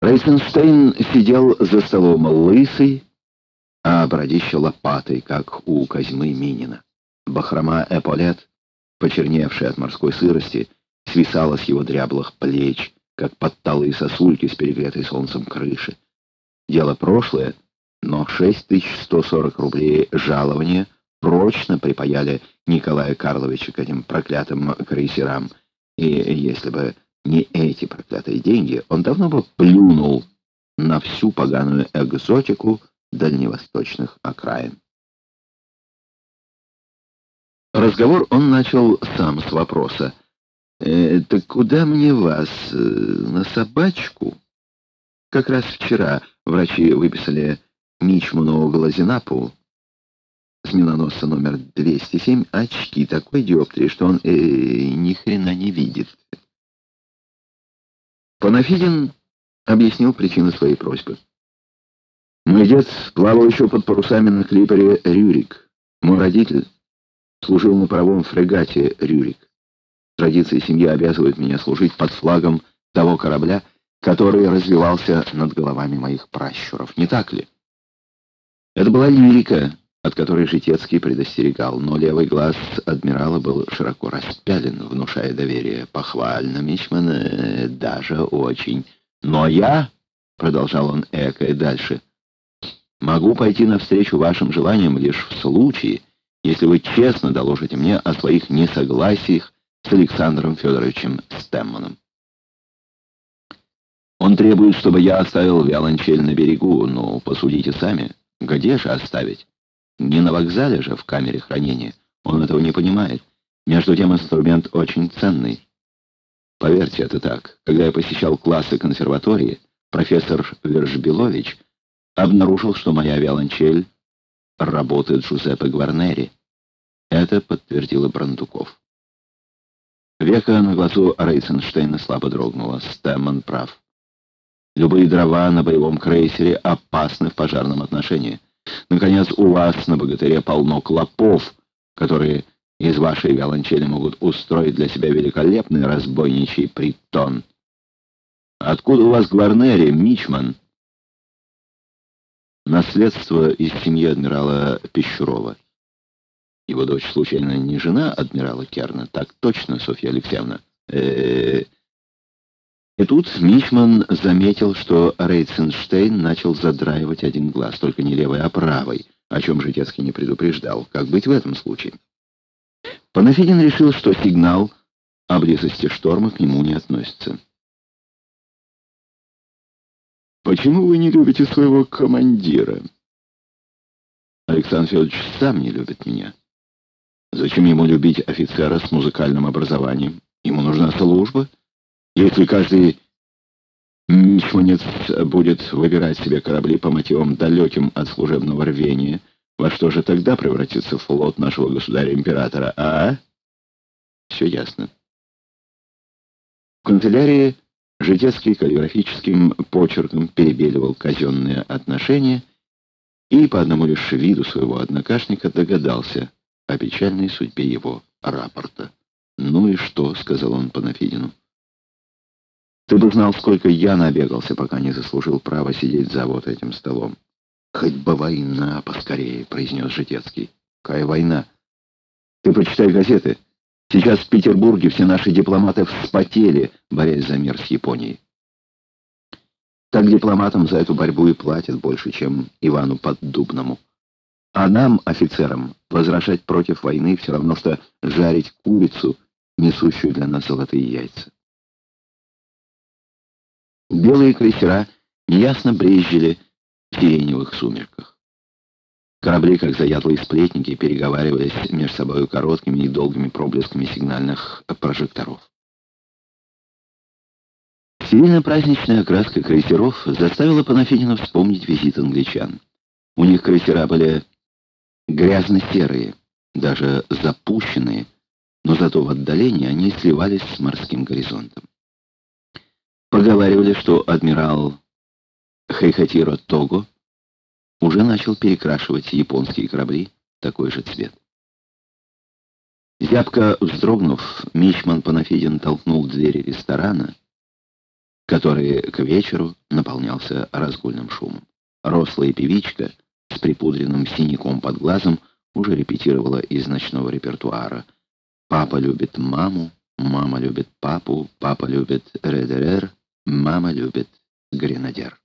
Рейсенштейн сидел за столом лысый, а бородище лопатой, как у Козьмы Минина. Бахрома эполет, почерневшая от морской сырости, свисала с его дряблых плеч, как подталые сосульки с перегретой солнцем крыши. Дело прошлое, но 6140 рублей жалования прочно припаяли Николая Карловича к этим проклятым крейсерам, и если бы не эти проклятые деньги, он давно бы плюнул на всю поганую экзотику дальневосточных окраин. Разговор он начал сам с вопроса. «Э, «Так куда мне вас? Э, на собачку?» Как раз вчера врачи выписали Мичману Глазинапу с миноносца номер 207 очки такой диоптрии, что он э, ни хрена не видит. Панафидин объяснил причину своей просьбы. Мой дед плавал еще под парусами на клипере «Рюрик». Мой родитель служил на правом фрегате «Рюрик». Традиции семьи обязывают меня служить под флагом того корабля, который развивался над головами моих пращуров. Не так ли? Это была лирика, от которой Житецкий предостерегал, но левый глаз адмирала был широко распялен, внушая доверие. Похвально, Мичман, э, даже очень. Но я, — продолжал он эко дальше, — могу пойти навстречу вашим желаниям лишь в случае, если вы честно доложите мне о своих несогласиях с Александром Федоровичем Стэмманом. Он требует, чтобы я оставил виолончель на берегу, но посудите сами, где же оставить? Не на вокзале же, в камере хранения. Он этого не понимает. Между тем инструмент очень ценный. Поверьте, это так. Когда я посещал классы консерватории, профессор Вершбилович обнаружил, что моя виолончель работает Джузеппе Гварнери. Это подтвердила Брандуков. Века на глазу Рейсенштейна слабо дрогнула. Стэмман прав. Любые дрова на боевом крейсере опасны в пожарном отношении. Наконец, у вас на богатыре полно клопов, которые из вашей виолончели могут устроить для себя великолепный разбойничий притон. Откуда у вас Гварнери, Мичман? Наследство из семьи адмирала Пещурова. Его дочь, случайно, не жена адмирала Керна? Так точно, Софья Алексеевна. Э -э -э. И тут Мичман заметил, что Рейценштейн начал задраивать один глаз, только не левый, а правый, о чем Житецкий не предупреждал. Как быть в этом случае? Панафидин решил, что сигнал о близости шторма к нему не относится. «Почему вы не любите своего командира?» «Александр Федорович сам не любит меня. Зачем ему любить офицера с музыкальным образованием? Ему нужна служба». Если каждый мичманец будет выбирать себе корабли по мотивам далеким от служебного рвения, во что же тогда превратится флот нашего государя-императора, а? Все ясно. В канцелярии Житецкий каллиграфическим почерком перебеливал казенные отношения и по одному лишь виду своего однокашника догадался о печальной судьбе его рапорта. «Ну и что?» — сказал он Панафидину. Ты бы знал, сколько я набегался, пока не заслужил право сидеть за вот этим столом. «Хоть бы война поскорее», — произнес Житецкий. «Какая война? Ты почитай газеты. Сейчас в Петербурге все наши дипломаты вспотели, борясь за мир с Японией. Так дипломатам за эту борьбу и платят больше, чем Ивану Поддубному. А нам, офицерам, возражать против войны все равно, что жарить курицу, несущую для нас золотые яйца. Белые крейсера неясно брезжили в сиреневых сумерках. Корабли, как заядлые сплетники, переговаривались между собой короткими и долгими проблесками сигнальных прожекторов. Сильно-праздничная окраска крейсеров заставила Панафинина вспомнить визит англичан. У них крейсера были грязно-серые, даже запущенные, но зато в отдалении они сливались с морским горизонтом. Поговаривали, что адмирал Хайхатиро Того уже начал перекрашивать японские корабли такой же цвет. Зябко вздрогнув, Мичман Панафидин толкнул двери ресторана, который к вечеру наполнялся разгульным шумом. Рослая певичка с припудренным синяком под глазом уже репетировала из ночного репертуара. «Папа любит маму, мама любит папу, папа любит редерер, мама любит гренадер».